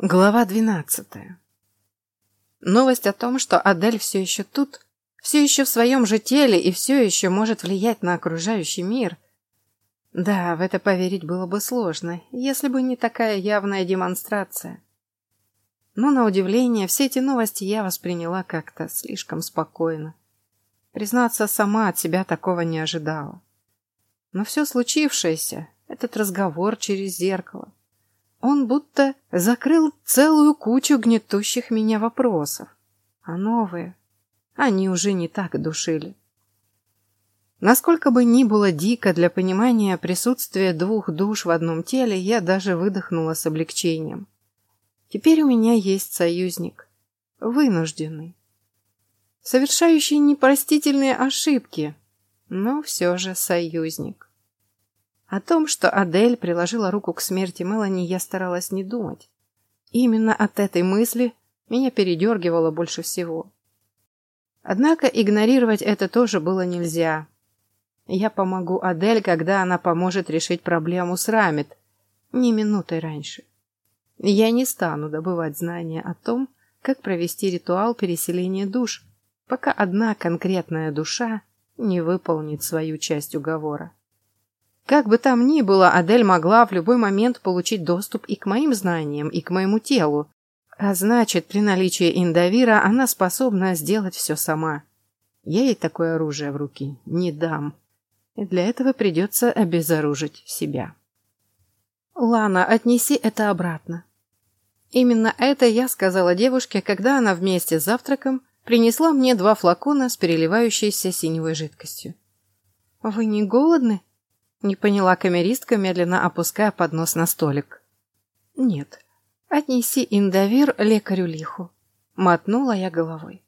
Глава двенадцатая. Новость о том, что Адель все еще тут, все еще в своем же теле и все еще может влиять на окружающий мир. Да, в это поверить было бы сложно, если бы не такая явная демонстрация. Но, на удивление, все эти новости я восприняла как-то слишком спокойно. Признаться, сама от себя такого не ожидала. Но все случившееся, этот разговор через зеркало, он будто закрыл целую кучу гнетущих меня вопросов. А новые, они уже не так душили. Насколько бы ни было дико для понимания присутствия двух душ в одном теле, я даже выдохнула с облегчением. Теперь у меня есть союзник. Вынужденный. Совершающий непростительные ошибки, но все же союзник. О том, что Адель приложила руку к смерти Мелани, я старалась не думать. Именно от этой мысли меня передергивало больше всего. Однако игнорировать это тоже было нельзя. Я помогу Адель, когда она поможет решить проблему с Рамит, не минутой раньше. Я не стану добывать знания о том, как провести ритуал переселения душ, пока одна конкретная душа не выполнит свою часть уговора. Как бы там ни было, Адель могла в любой момент получить доступ и к моим знаниям, и к моему телу. А значит, при наличии Индавира она способна сделать все сама. Я ей такое оружие в руки не дам. И для этого придется обезоружить себя. «Лана, отнеси это обратно». Именно это я сказала девушке, когда она вместе с завтраком принесла мне два флакона с переливающейся синевой жидкостью. «Вы не голодны?» Не поняла камеристка, медленно опуская поднос на столик. Нет. Отнеси индовир лекарю лиху. Мотнула я головой.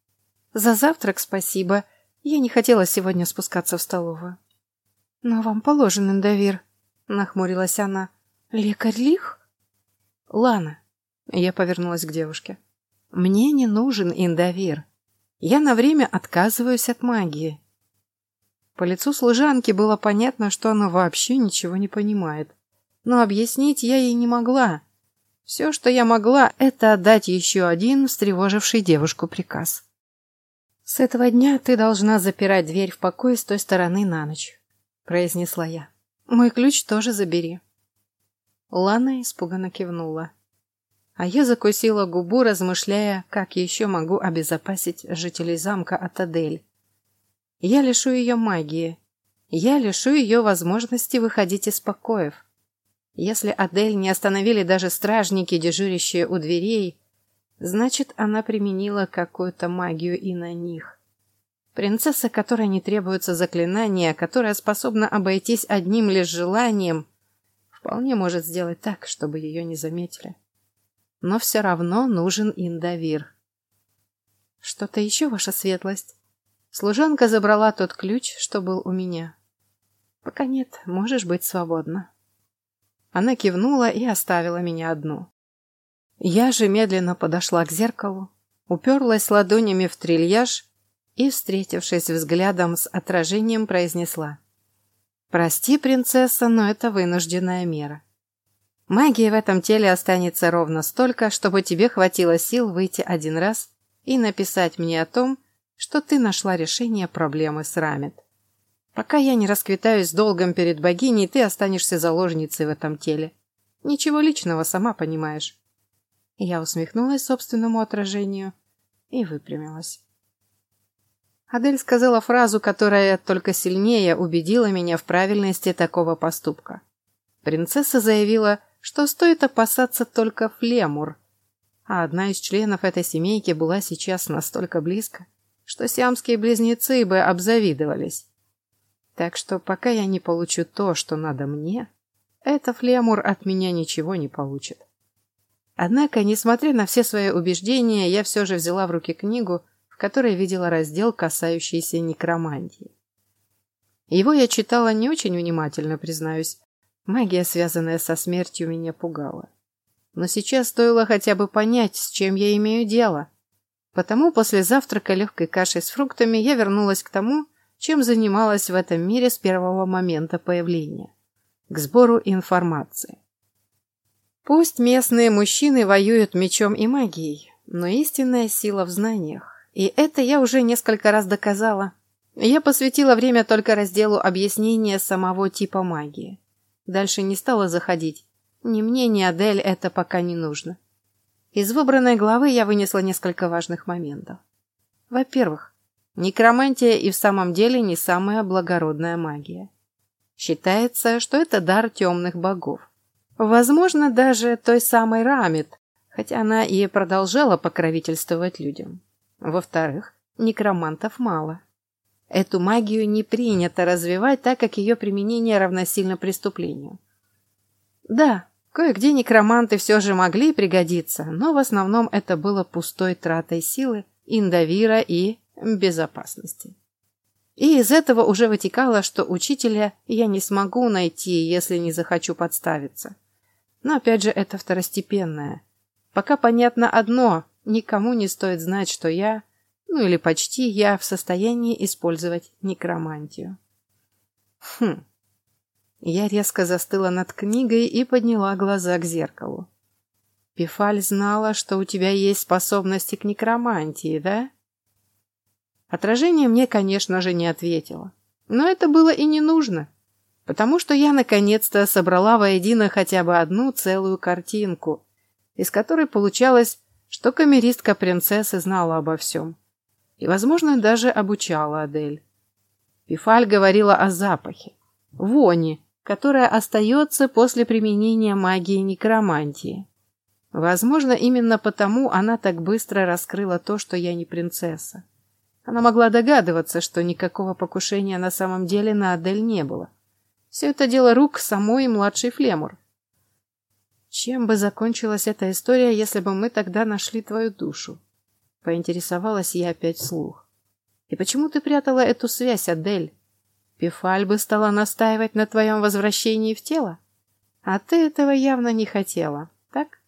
За завтрак спасибо. Я не хотела сегодня спускаться в столовую. Но вам положен индовир, нахмурилась она. Лекарь лих? Лана. Я повернулась к девушке. Мне не нужен индовир. Я на время отказываюсь от магии. По лицу служанки было понятно, что она вообще ничего не понимает. Но объяснить я ей не могла. Все, что я могла, это отдать еще один встревоживший девушку приказ. «С этого дня ты должна запирать дверь в покое с той стороны на ночь», — произнесла я. «Мой ключ тоже забери». Лана испуганно кивнула. А я закусила губу, размышляя, как еще могу обезопасить жителей замка от Адель. Я лишу ее магии. Я лишу ее возможности выходить из покоев. Если Адель не остановили даже стражники, дежурящие у дверей, значит, она применила какую-то магию и на них. Принцесса, которой не требуется заклинания, которая способна обойтись одним лишь желанием, вполне может сделать так, чтобы ее не заметили. Но все равно нужен индовир. Что-то еще, ваша светлость? Служанка забрала тот ключ, что был у меня. Пока нет, можешь быть свободна. Она кивнула и оставила меня одну. Я же медленно подошла к зеркалу, уперлась ладонями в трильяж и, встретившись взглядом с отражением, произнесла. «Прости, принцесса, но это вынужденная мера. Магии в этом теле останется ровно столько, чтобы тебе хватило сил выйти один раз и написать мне о том, что ты нашла решение проблемы с Рамет. Пока я не расквитаюсь долгом перед богиней, ты останешься заложницей в этом теле. Ничего личного, сама понимаешь. Я усмехнулась собственному отражению и выпрямилась. Адель сказала фразу, которая только сильнее убедила меня в правильности такого поступка. Принцесса заявила, что стоит опасаться только флемур, а одна из членов этой семейки была сейчас настолько близко, что сиамские близнецы бы обзавидовались. Так что пока я не получу то, что надо мне, этот флемур от меня ничего не получит. Однако, несмотря на все свои убеждения, я все же взяла в руки книгу, в которой видела раздел, касающийся некромантии. Его я читала не очень внимательно, признаюсь. Магия, связанная со смертью, меня пугала. Но сейчас стоило хотя бы понять, с чем я имею дело – Потому после завтрака легкой кашей с фруктами я вернулась к тому, чем занималась в этом мире с первого момента появления – к сбору информации. Пусть местные мужчины воюют мечом и магией, но истинная сила в знаниях. И это я уже несколько раз доказала. Я посвятила время только разделу объяснения самого типа магии. Дальше не стала заходить. Ни мне, ни Адель это пока не нужно. Из выбранной главы я вынесла несколько важных моментов. Во-первых, некромантия и в самом деле не самая благородная магия. Считается, что это дар темных богов. Возможно, даже той самой Рамит, хотя она и продолжала покровительствовать людям. Во-вторых, некромантов мало. Эту магию не принято развивать, так как ее применение равносильно преступлению. Да, кое-где некроманты все же могли пригодиться, но в основном это было пустой тратой силы, индовира и безопасности. И из этого уже вытекало, что учителя я не смогу найти, если не захочу подставиться. Но опять же, это второстепенное. Пока понятно одно, никому не стоит знать, что я ну или почти я в состоянии использовать некромантию. Хм. Я резко застыла над книгой и подняла глаза к зеркалу. Пифаль знала, что у тебя есть способности к некромантии, да? Отражение мне, конечно же, не ответило. Но это было и не нужно, потому что я наконец-то собрала воедино хотя бы одну целую картинку, из которой получалось, что камеристка принцессы знала обо всем и, возможно, даже обучала Адель. Пифаль говорила о запахе, вони, которая остается после применения магии некромантии. Возможно, именно потому она так быстро раскрыла то, что я не принцесса. Она могла догадываться, что никакого покушения на самом деле на Адель не было. Все это дело рук самой младшей Флемур. Чем бы закончилась эта история, если бы мы тогда нашли твою душу? Поинтересовалась я опять вслух. «И почему ты прятала эту связь, Адель? Пифаль бы стала настаивать на твоем возвращении в тело? А ты этого явно не хотела, так?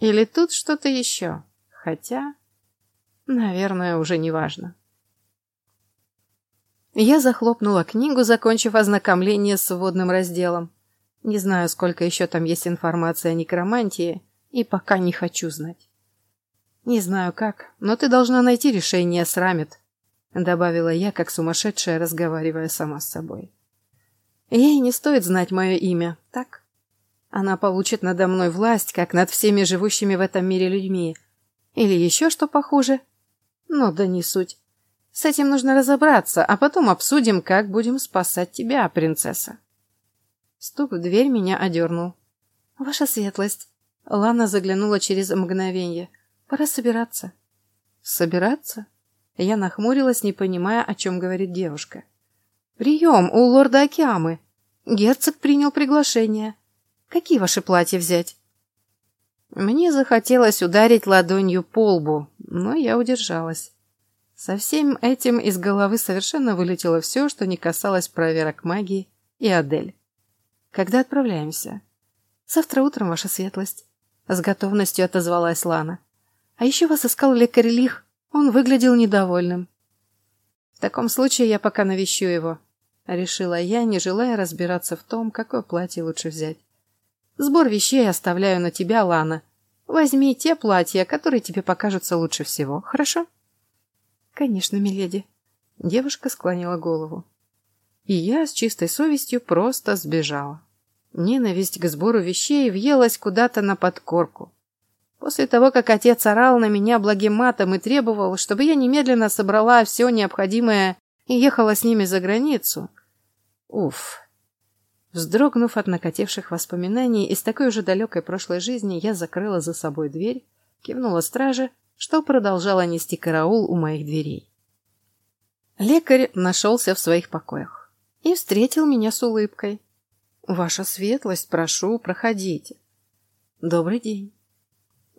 Или тут что-то еще? Хотя, наверное, уже не важно». Я захлопнула книгу, закончив ознакомление с вводным разделом. Не знаю, сколько еще там есть информации о некромантии, и пока не хочу знать. «Не знаю как, но ты должна найти решение с Рамит», добавила я, как сумасшедшая, разговаривая сама с собой. «Ей не стоит знать мое имя, так? Она получит надо мной власть, как над всеми живущими в этом мире людьми. Или еще что похуже? Ну да не суть. С этим нужно разобраться, а потом обсудим, как будем спасать тебя, принцесса». Стук в дверь меня одернул. «Ваша светлость». Лана заглянула через мгновение – Пора собираться. Собираться? Я нахмурилась, не понимая, о чем говорит девушка. Прием у лорда Акиамы. Герцог принял приглашение. Какие ваши платья взять? Мне захотелось ударить ладонью по лбу, но я удержалась. Со всем этим из головы совершенно вылетело все, что не касалось проверок магии и Адель. Когда отправляемся? Завтра утром, ваша светлость. С готовностью отозвалась Лана. А еще вас искал лекарь Лих. Он выглядел недовольным. В таком случае я пока навещу его. Решила я, не желая разбираться в том, какое платье лучше взять. Сбор вещей оставляю на тебя, Лана. Возьми те платья, которые тебе покажутся лучше всего, хорошо? Конечно, миледи. Девушка склонила голову. И я с чистой совестью просто сбежала. Ненависть к сбору вещей въелась куда-то на подкорку. После того, как отец орал на меня благим матом и требовал, чтобы я немедленно собрала все необходимое и ехала с ними за границу. Уф. Вздрогнув от накативших воспоминаний из такой уже далекой прошлой жизни, я закрыла за собой дверь, кивнула страже, что продолжала нести караул у моих дверей. Лекарь нашелся в своих покоях и встретил меня с улыбкой. «Ваша светлость, прошу, проходите». «Добрый день».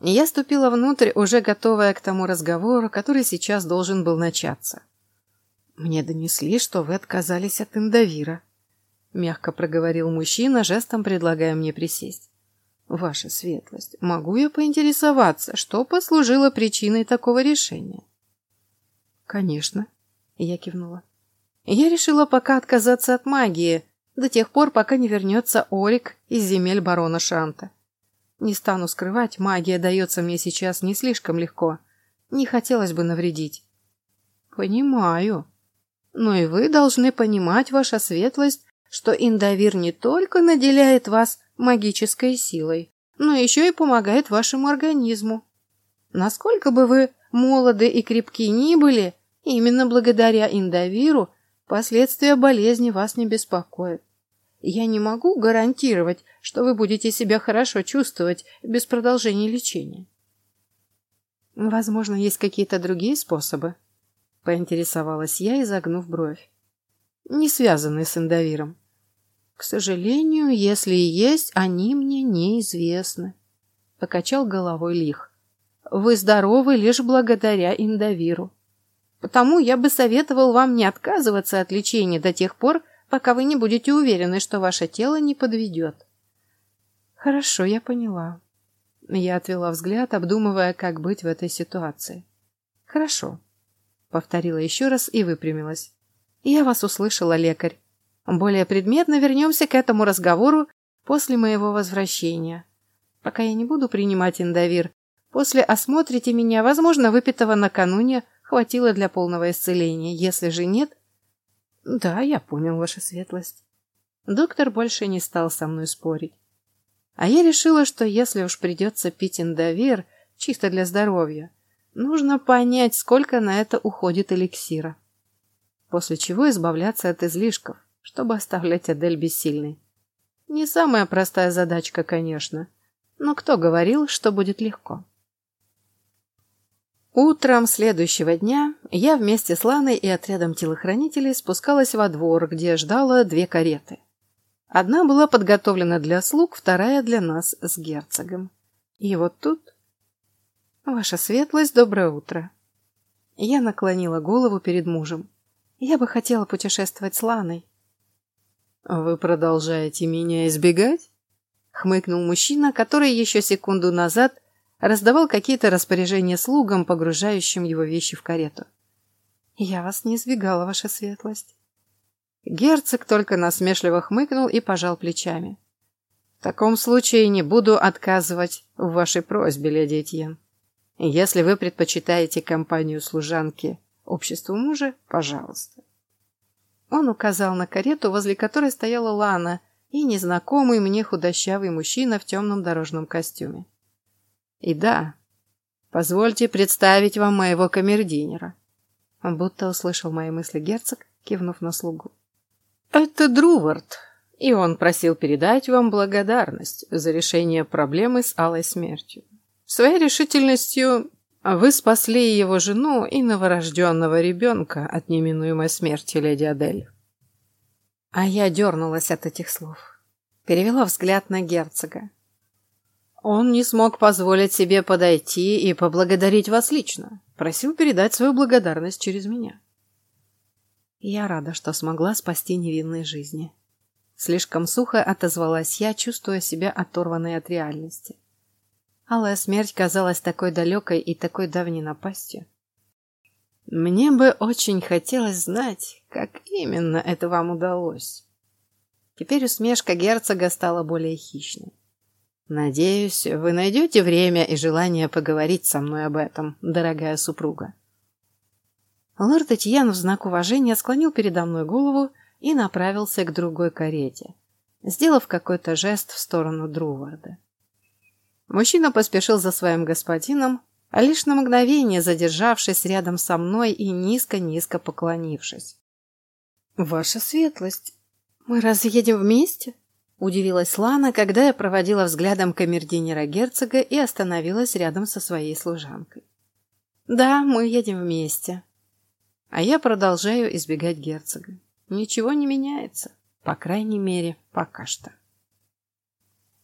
Я ступила внутрь, уже готовая к тому разговору, который сейчас должен был начаться. «Мне донесли, что вы отказались от Индавира», — мягко проговорил мужчина, жестом предлагая мне присесть. «Ваша светлость, могу я поинтересоваться, что послужило причиной такого решения?» «Конечно», — я кивнула. «Я решила пока отказаться от магии, до тех пор, пока не вернется Орик из земель барона Шанта. Не стану скрывать, магия дается мне сейчас не слишком легко. Не хотелось бы навредить. Понимаю. Но и вы должны понимать, ваша светлость, что Индавир не только наделяет вас магической силой, но еще и помогает вашему организму. Насколько бы вы молоды и крепки ни были, именно благодаря Индавиру последствия болезни вас не беспокоят. Я не могу гарантировать, что вы будете себя хорошо чувствовать без продолжения лечения. Возможно, есть какие-то другие способы, поинтересовалась я, изогнув бровь, не связанные с индовиром. К сожалению, если и есть, они мне неизвестны. Покачал головой Лих. Вы здоровы лишь благодаря индовиру. Потому я бы советовал вам не отказываться от лечения до тех пор, пока вы не будете уверены, что ваше тело не подведет. Хорошо, я поняла. Я отвела взгляд, обдумывая, как быть в этой ситуации. Хорошо. Повторила еще раз и выпрямилась. Я вас услышала, лекарь. Более предметно вернемся к этому разговору после моего возвращения. Пока я не буду принимать индовир, после осмотрите меня, возможно, выпитого накануне хватило для полного исцеления. Если же нет... Да, я понял, ваша светлость. Доктор больше не стал со мной спорить. А я решила, что если уж придется пить индовир, чисто для здоровья, нужно понять, сколько на это уходит эликсира. После чего избавляться от излишков чтобы оставлять Адель бессильной. Не самая простая задачка, конечно, но кто говорил, что будет легко? Утром следующего дня я вместе с Ланой и отрядом телохранителей спускалась во двор, где ждала две кареты. Одна была подготовлена для слуг, вторая для нас с герцогом. И вот тут... Ваша светлость, доброе утро. Я наклонила голову перед мужем. Я бы хотела путешествовать с Ланой. «Вы продолжаете меня избегать?» — хмыкнул мужчина, который еще секунду назад раздавал какие-то распоряжения слугам, погружающим его вещи в карету. «Я вас не избегала, ваша светлость». Герцог только насмешливо хмыкнул и пожал плечами. «В таком случае не буду отказывать в вашей просьбе, леди Этьен. Если вы предпочитаете компанию служанки обществу мужа, пожалуйста». Он указал на карету, возле которой стояла Лана и незнакомый мне худощавый мужчина в темном дорожном костюме. И да, позвольте представить вам моего камердинера. Он будто услышал мои мысли герцог, кивнув на слугу. Это Друвард, и он просил передать вам благодарность за решение проблемы с алой смертью. Своей решительностью вы спасли его жену и новорожденного ребенка от неминуемой смерти, леди Адель. А я дернулась от этих слов. Перевела взгляд на герцога. Он не смог позволить себе подойти и поблагодарить вас лично. Просил передать свою благодарность через меня. Я рада, что смогла спасти невинные жизни. Слишком сухо отозвалась я, чувствуя себя оторванной от реальности. Алая смерть казалась такой далекой и такой давней напастью. Мне бы очень хотелось знать, как именно это вам удалось. Теперь усмешка герцога стала более хищной. Надеюсь, вы найдете время и желание поговорить со мной об этом, дорогая супруга. Лорд Этьян в знак уважения склонил передо мной голову и направился к другой карете, сделав какой-то жест в сторону Друварда. Мужчина поспешил за своим господином, а лишь на мгновение задержавшись рядом со мной и низко-низко поклонившись. «Ваша светлость, мы разве едем вместе?» Удивилась Лана, когда я проводила взглядом камердинера герцога и остановилась рядом со своей служанкой. «Да, мы едем вместе». А я продолжаю избегать герцога. Ничего не меняется, по крайней мере, пока что.